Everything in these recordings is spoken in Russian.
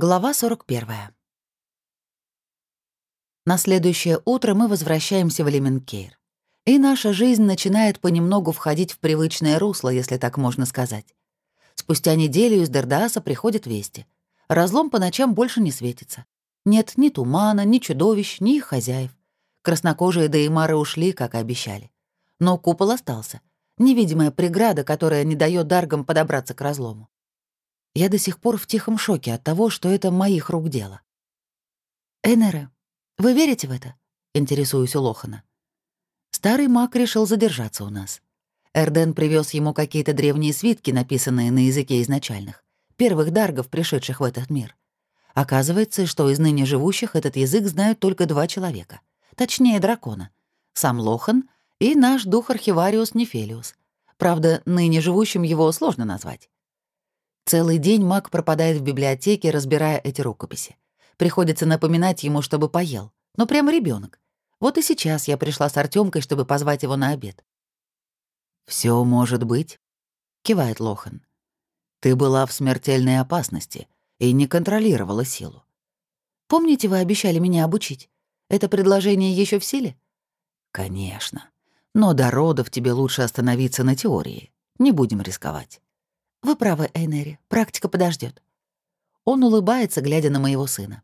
Глава 41. На следующее утро мы возвращаемся в Элеменкейр. И наша жизнь начинает понемногу входить в привычное русло, если так можно сказать. Спустя неделю из Дердааса приходят вести. Разлом по ночам больше не светится. Нет ни тумана, ни чудовищ, ни их хозяев. Краснокожие Деймары ушли, как и обещали. Но купол остался. Невидимая преграда, которая не дает Даргам подобраться к разлому. Я до сих пор в тихом шоке от того, что это моих рук дело. «Энера, вы верите в это?» — интересуюсь у Лохана. Старый маг решил задержаться у нас. Эрден привез ему какие-то древние свитки, написанные на языке изначальных, первых даргов, пришедших в этот мир. Оказывается, что из ныне живущих этот язык знают только два человека. Точнее, дракона. Сам Лохан и наш дух-архивариус Нефелиус. Правда, ныне живущим его сложно назвать. Целый день маг пропадает в библиотеке, разбирая эти рукописи. Приходится напоминать ему, чтобы поел. Но прямо ребенок. Вот и сейчас я пришла с Артемкой, чтобы позвать его на обед. Все может быть», — кивает Лохан. «Ты была в смертельной опасности и не контролировала силу. Помните, вы обещали меня обучить? Это предложение еще в силе?» «Конечно. Но до родов тебе лучше остановиться на теории. Не будем рисковать». «Вы правы, Эйнери, практика подождет. Он улыбается, глядя на моего сына.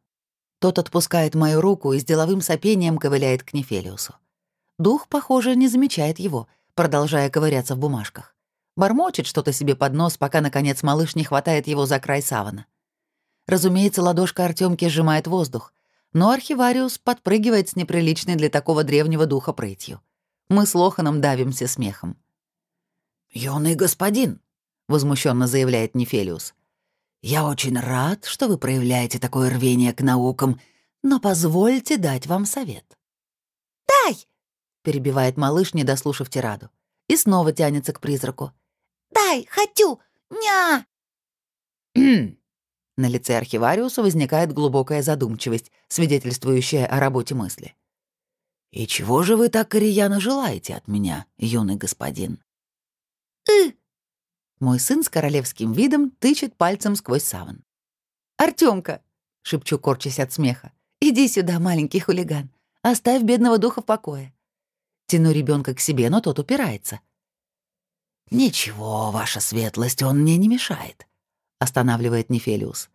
Тот отпускает мою руку и с деловым сопением ковыляет к Нефелиусу. Дух, похоже, не замечает его, продолжая ковыряться в бумажках. Бормочет что-то себе под нос, пока, наконец, малыш не хватает его за край савана. Разумеется, ладошка Артемки сжимает воздух, но архивариус подпрыгивает с неприличной для такого древнего духа прытью. Мы с Лоханом давимся смехом. «Юный господин!» — возмущенно заявляет Нефелиус. «Я очень рад, что вы проявляете такое рвение к наукам, но позвольте дать вам совет». «Дай!» — перебивает малыш, не дослушав тираду, и снова тянется к призраку. «Дай, хочу! Ня!» На лице архивариуса возникает глубокая задумчивость, свидетельствующая о работе мысли. «И чего же вы так рьяно желаете от меня, юный господин?» «Ы!» Мой сын с королевским видом тычет пальцем сквозь саван. «Артёмка!» — шепчу, корчась от смеха. «Иди сюда, маленький хулиган. Оставь бедного духа в покое». Тяну ребенка к себе, но тот упирается. «Ничего, ваша светлость, он мне не мешает», — останавливает Нефелиус.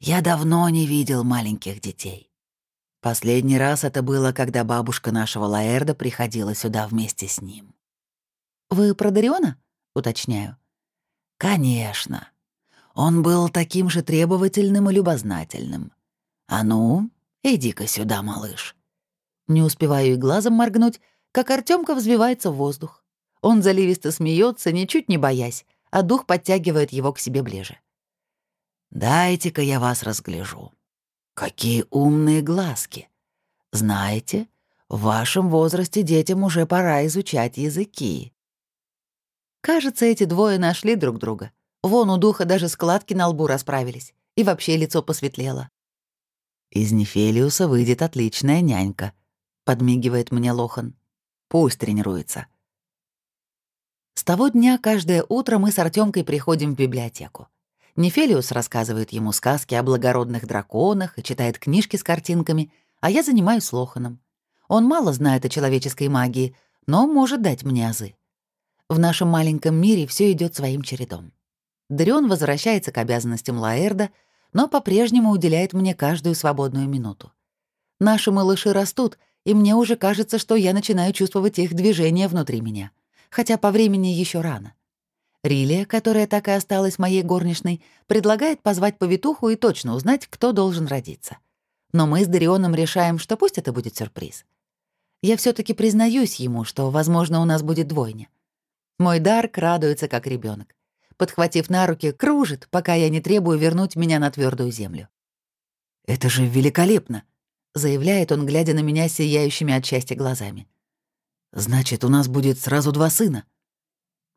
«Я давно не видел маленьких детей. Последний раз это было, когда бабушка нашего Лаэрда приходила сюда вместе с ним». «Вы про Дариона?» — уточняю. «Конечно. Он был таким же требовательным и любознательным. А ну, иди-ка сюда, малыш». Не успеваю и глазом моргнуть, как Артемка взвивается в воздух. Он заливисто смеется, ничуть не боясь, а дух подтягивает его к себе ближе. «Дайте-ка я вас разгляжу. Какие умные глазки. Знаете, в вашем возрасте детям уже пора изучать языки. Кажется, эти двое нашли друг друга. Вон у духа даже складки на лбу расправились, и вообще лицо посветлело. «Из Нефелиуса выйдет отличная нянька», — подмигивает мне Лохан. «Пусть тренируется». С того дня каждое утро мы с Артемкой приходим в библиотеку. Нефелиус рассказывает ему сказки о благородных драконах и читает книжки с картинками, а я занимаюсь Лоханом. Он мало знает о человеческой магии, но может дать мне азы. В нашем маленьком мире все идет своим чередом. Дарион возвращается к обязанностям Лаэрда, но по-прежнему уделяет мне каждую свободную минуту. Наши малыши растут, и мне уже кажется, что я начинаю чувствовать их движение внутри меня, хотя по времени еще рано. Рилия, которая так и осталась моей горничной, предлагает позвать повитуху и точно узнать, кто должен родиться. Но мы с Дарионом решаем, что пусть это будет сюрприз. Я все таки признаюсь ему, что, возможно, у нас будет двойня — мой Дарк радуется, как ребенок. Подхватив на руки, кружит, пока я не требую вернуть меня на твердую землю. «Это же великолепно!» — заявляет он, глядя на меня сияющими от счастья глазами. «Значит, у нас будет сразу два сына».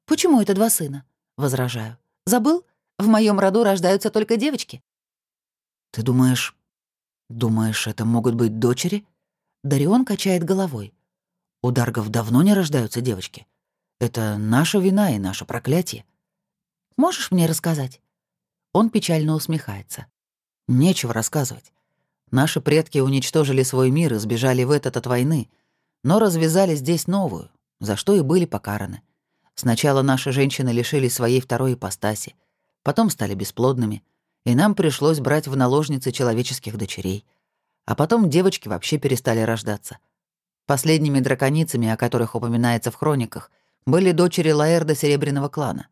«Почему это два сына?» — возражаю. «Забыл? В моем роду рождаются только девочки». «Ты думаешь... думаешь, это могут быть дочери?» Дарион качает головой. «У Даргов давно не рождаются девочки. Это наша вина и наше проклятие. Можешь мне рассказать?» Он печально усмехается. Нечего рассказывать. Наши предки уничтожили свой мир и сбежали в этот от войны, но развязали здесь новую, за что и были покараны. Сначала наши женщины лишились своей второй ипостаси, потом стали бесплодными, и нам пришлось брать в наложницы человеческих дочерей. А потом девочки вообще перестали рождаться. Последними драконицами, о которых упоминается в хрониках, были дочери Лаэрда Серебряного клана.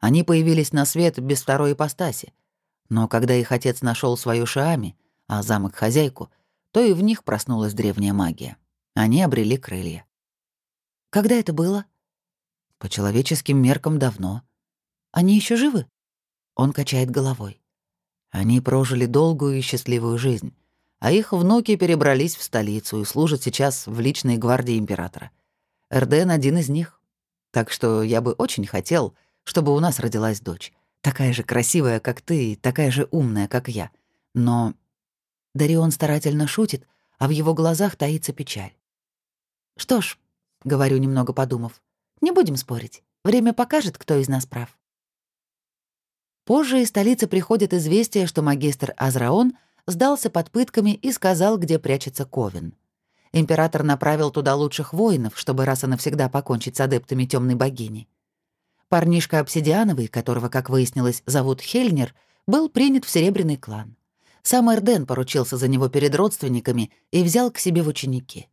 Они появились на свет без второй ипостаси. Но когда их отец нашел свою Шаами, а замок — хозяйку, то и в них проснулась древняя магия. Они обрели крылья. Когда это было? По человеческим меркам давно. Они еще живы? Он качает головой. Они прожили долгую и счастливую жизнь, а их внуки перебрались в столицу и служат сейчас в личной гвардии императора. Эрден один из них. Так что я бы очень хотел, чтобы у нас родилась дочь. Такая же красивая, как ты, и такая же умная, как я. Но Дарион старательно шутит, а в его глазах таится печаль. «Что ж», — говорю, немного подумав, — «не будем спорить. Время покажет, кто из нас прав». Позже из столицы приходит известие, что магистр Азраон сдался под пытками и сказал, где прячется Ковен. Император направил туда лучших воинов, чтобы раз и навсегда покончить с адептами темной богини. Парнишка Обсидиановый, которого, как выяснилось, зовут Хельнер, был принят в Серебряный клан. Сам Эрден поручился за него перед родственниками и взял к себе в ученики.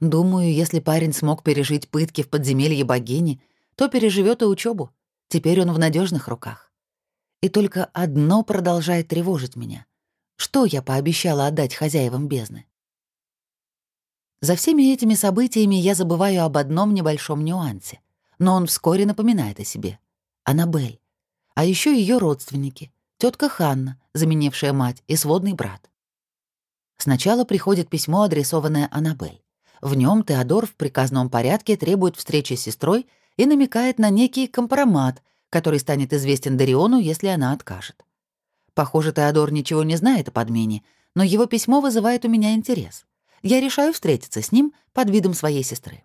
Думаю, если парень смог пережить пытки в подземелье богини, то переживет и учебу. Теперь он в надежных руках. И только одно продолжает тревожить меня. Что я пообещала отдать хозяевам бездны? За всеми этими событиями я забываю об одном небольшом нюансе, но он вскоре напоминает о себе. Аннабель. А еще ее родственники. Тетка Ханна, заменившая мать, и сводный брат. Сначала приходит письмо, адресованное Аннабель. В нем Теодор в приказном порядке требует встречи с сестрой и намекает на некий компромат, который станет известен Дариону, если она откажет. Похоже, Теодор ничего не знает о подмене, но его письмо вызывает у меня интерес. Я решаю встретиться с ним под видом своей сестры.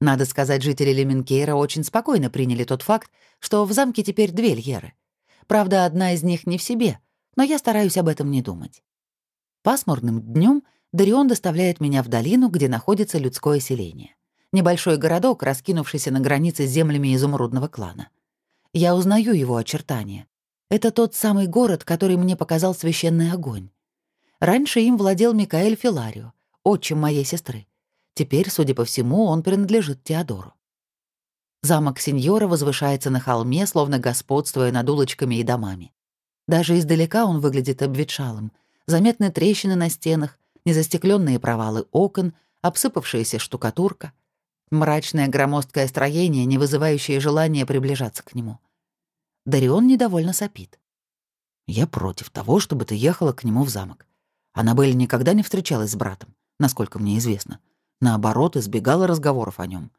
Надо сказать, жители Леменкейра очень спокойно приняли тот факт, что в замке теперь две Льеры. Правда, одна из них не в себе, но я стараюсь об этом не думать. Пасмурным днем Дарион доставляет меня в долину, где находится людское селение. Небольшой городок, раскинувшийся на границе с землями изумрудного клана. Я узнаю его очертания. Это тот самый город, который мне показал священный огонь. Раньше им владел Микаэль Филарио, отчим моей сестры. Теперь, судя по всему, он принадлежит Теодору. Замок сеньора возвышается на холме, словно господствуя над улочками и домами. Даже издалека он выглядит обветшалым. Заметны трещины на стенах, незастекленные провалы окон, обсыпавшаяся штукатурка. Мрачное громоздкое строение, не вызывающее желания приближаться к нему. Дарион недовольно сопит. «Я против того, чтобы ты ехала к нему в замок. Аннабель никогда не встречалась с братом, насколько мне известно. Наоборот, избегала разговоров о нем.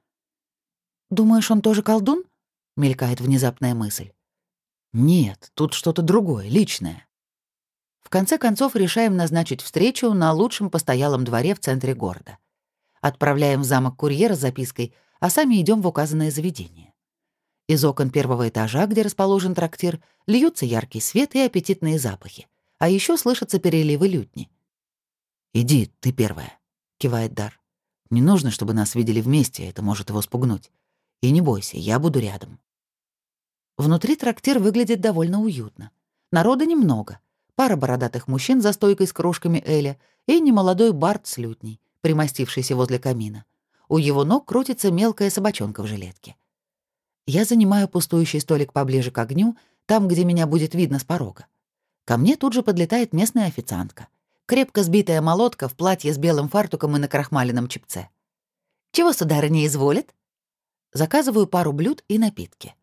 «Думаешь, он тоже колдун?» — мелькает внезапная мысль. «Нет, тут что-то другое, личное». В конце концов решаем назначить встречу на лучшем постоялом дворе в центре города. Отправляем в замок курьера с запиской, а сами идем в указанное заведение. Из окон первого этажа, где расположен трактир, льются яркий свет и аппетитные запахи, а еще слышатся переливы лютни. «Иди, ты первая», — кивает Дар. «Не нужно, чтобы нас видели вместе, это может его спугнуть. И не бойся, я буду рядом». Внутри трактир выглядит довольно уютно. Народа немного. Пара бородатых мужчин за стойкой с кружками Эля и немолодой Барт с лютней, примостившийся возле камина. У его ног крутится мелкая собачонка в жилетке. Я занимаю пустующий столик поближе к огню, там, где меня будет видно с порога. Ко мне тут же подлетает местная официантка. Крепко сбитая молотка в платье с белым фартуком и на крахмаленном чипце. «Чего, сударыня, изволит?» Заказываю пару блюд и напитки.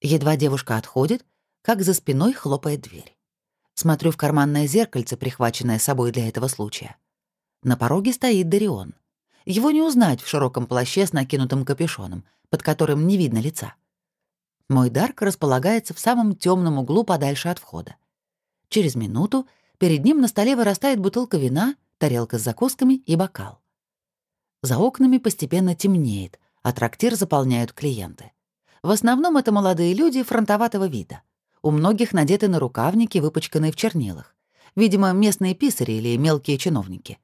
Едва девушка отходит, как за спиной хлопает дверь. Смотрю в карманное зеркальце, прихваченное собой для этого случая. На пороге стоит Дарион. Его не узнать в широком плаще с накинутым капюшоном, под которым не видно лица. Мой Дарк располагается в самом темном углу подальше от входа. Через минуту перед ним на столе вырастает бутылка вина, тарелка с закусками и бокал. За окнами постепенно темнеет, а трактир заполняют клиенты. В основном это молодые люди фронтоватого вида. У многих надеты на рукавники, выпачканные в чернилах. Видимо, местные писари или мелкие чиновники.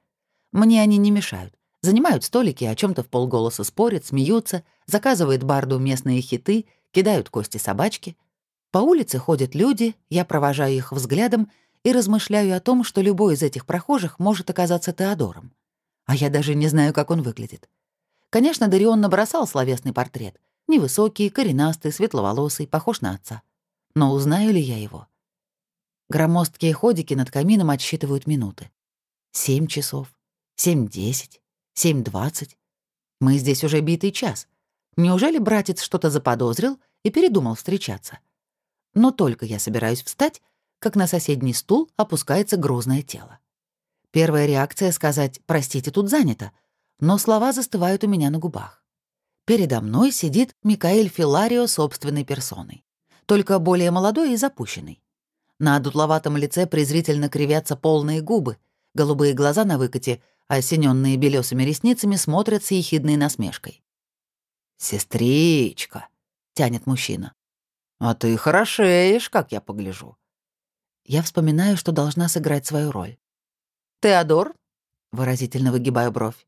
Мне они не мешают. Занимают столики, о чем то в полголоса спорят, смеются, заказывают барду местные хиты, кидают кости собачки. По улице ходят люди, я провожаю их взглядом и размышляю о том, что любой из этих прохожих может оказаться Теодором. А я даже не знаю, как он выглядит. Конечно, Дарион набросал словесный портрет. Невысокий, коренастый, светловолосый, похож на отца. Но узнаю ли я его? Громоздкие ходики над камином отсчитывают минуты. Семь часов, семь десять, семь двадцать. Мы здесь уже битый час. Неужели братец что-то заподозрил и передумал встречаться? Но только я собираюсь встать, как на соседний стул опускается грузное тело. Первая реакция — сказать «простите, тут занято», но слова застывают у меня на губах. Передо мной сидит Микаэль Филарио собственной персоной, только более молодой и запущенный. На дутловатом лице презрительно кривятся полные губы, голубые глаза на выкате, осененные белесыми ресницами, смотрят с ехидной насмешкой. «Сестричка», — тянет мужчина, — «а ты хорошеешь, как я погляжу». Я вспоминаю, что должна сыграть свою роль. «Теодор?» — выразительно выгибаю бровь.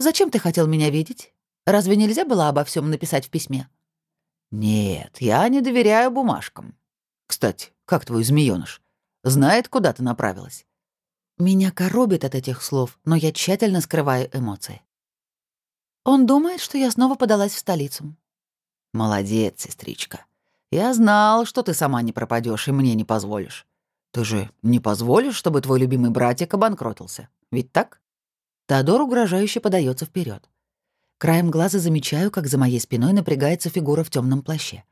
Зачем ты хотел меня видеть? Разве нельзя было обо всем написать в письме? Нет, я не доверяю бумажкам. Кстати, как твой змеёныш? Знает, куда ты направилась? Меня коробит от этих слов, но я тщательно скрываю эмоции. Он думает, что я снова подалась в столицу. Молодец, сестричка. Я знал, что ты сама не пропадешь и мне не позволишь. Ты же не позволишь, чтобы твой любимый братик обанкротился. Ведь так? Теодор угрожающе подается вперед. Краем глаза замечаю, как за моей спиной напрягается фигура в темном плаще.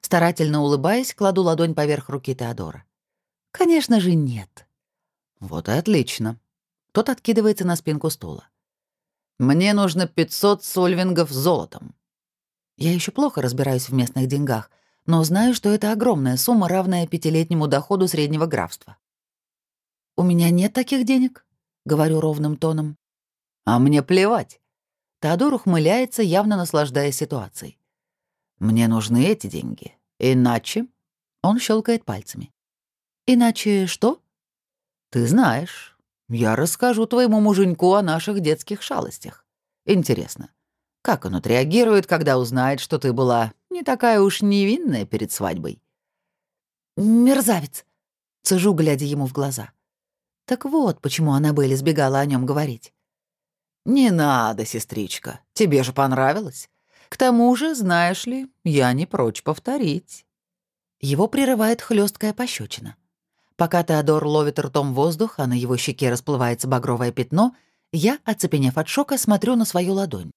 Старательно улыбаясь, кладу ладонь поверх руки Теодора. Конечно же, нет. Вот и отлично. Тот откидывается на спинку стула. Мне нужно 500 сольвингов золотом. Я еще плохо разбираюсь в местных деньгах, но знаю, что это огромная сумма, равная пятилетнему доходу среднего графства. «У меня нет таких денег», — говорю ровным тоном. А мне плевать. Теодор ухмыляется, явно наслаждаясь ситуацией. Мне нужны эти деньги. Иначе... Он щелкает пальцами. Иначе что? Ты знаешь, я расскажу твоему муженьку о наших детских шалостях. Интересно, как он отреагирует, когда узнает, что ты была не такая уж невинная перед свадьбой? Мерзавец, цежу, глядя ему в глаза. Так вот, почему Аннабель избегала о нем говорить. «Не надо, сестричка, тебе же понравилось. К тому же, знаешь ли, я не прочь повторить». Его прерывает хлесткая пощечина. Пока Теодор ловит ртом воздух, а на его щеке расплывается багровое пятно, я, оцепенев от шока, смотрю на свою ладонь.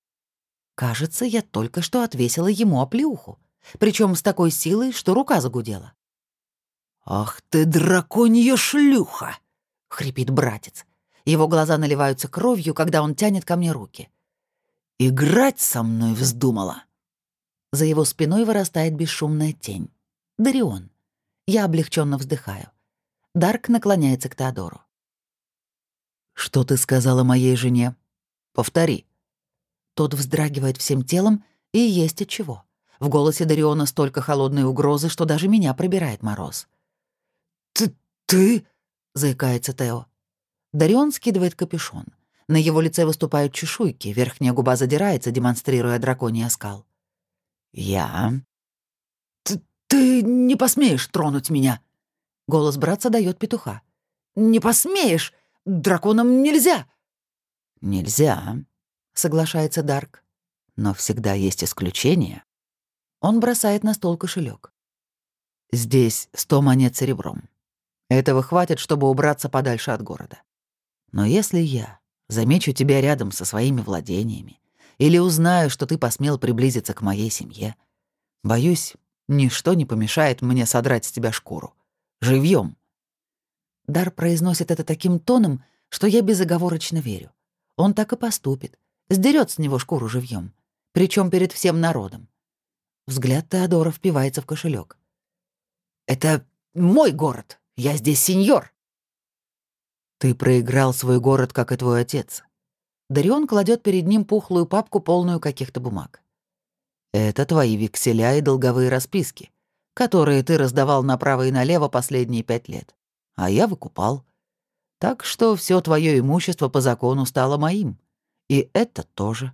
Кажется, я только что отвесила ему оплеуху, причем с такой силой, что рука загудела. «Ах ты, драконья шлюха!» — хрипит братец. Его глаза наливаются кровью, когда он тянет ко мне руки. «Играть со мной вздумала!» За его спиной вырастает бесшумная тень. Дарион. Я облегченно вздыхаю. Дарк наклоняется к Теодору. «Что ты сказала моей жене? Повтори». Тот вздрагивает всем телом, и есть от чего. В голосе Дариона столько холодной угрозы, что даже меня пробирает мороз. «Ты... ты...» — заикается Тео. Дарион скидывает капюшон. На его лице выступают чешуйки, верхняя губа задирается, демонстрируя драконий оскал. «Я...» «Ты, ты не посмеешь тронуть меня!» Голос братца дает петуха. «Не посмеешь! Драконам нельзя!» «Нельзя», — соглашается Дарк. «Но всегда есть исключения». Он бросает на стол кошелек. «Здесь сто монет серебром. Этого хватит, чтобы убраться подальше от города. Но если я замечу тебя рядом со своими владениями или узнаю, что ты посмел приблизиться к моей семье, боюсь, ничто не помешает мне содрать с тебя шкуру. Живьем. Дар произносит это таким тоном, что я безоговорочно верю. Он так и поступит. Сдерет с него шкуру живьем, причем перед всем народом. Взгляд Теодора впивается в кошелек. «Это мой город. Я здесь сеньор!» Ты проиграл свой город, как и твой отец. Дарион кладет перед ним пухлую папку, полную каких-то бумаг. Это твои векселя и долговые расписки, которые ты раздавал направо и налево последние пять лет. А я выкупал. Так что все твое имущество по закону стало моим. И это тоже.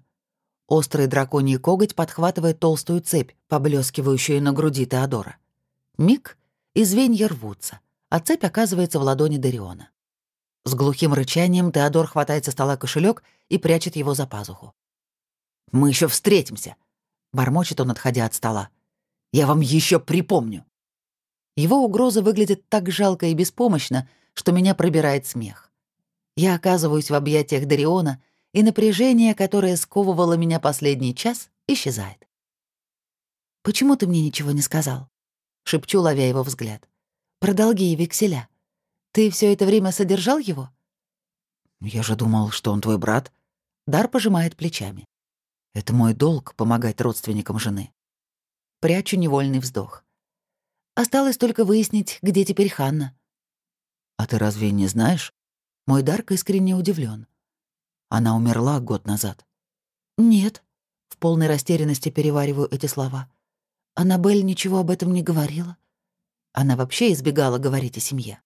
Острый драконий коготь подхватывает толстую цепь, поблескивающую на груди Теодора. Миг, и звенья рвутся, а цепь оказывается в ладони Дариона. С глухим рычанием Теодор хватает со стола кошелек и прячет его за пазуху. «Мы еще встретимся», — бормочет он, отходя от стола. «Я вам еще припомню». Его угроза выглядит так жалко и беспомощно, что меня пробирает смех. Я оказываюсь в объятиях Дариона, и напряжение, которое сковывало меня последний час, исчезает. «Почему ты мне ничего не сказал?» — шепчу, ловя его взгляд. «Про долги и векселя. Ты все это время содержал его?» «Я же думал, что он твой брат». Дар пожимает плечами. «Это мой долг — помогать родственникам жены». Прячу невольный вздох. Осталось только выяснить, где теперь Ханна. «А ты разве не знаешь?» Мой Дарк искренне удивлен. Она умерла год назад. «Нет». В полной растерянности перевариваю эти слова. Аннабель ничего об этом не говорила. Она вообще избегала говорить о семье.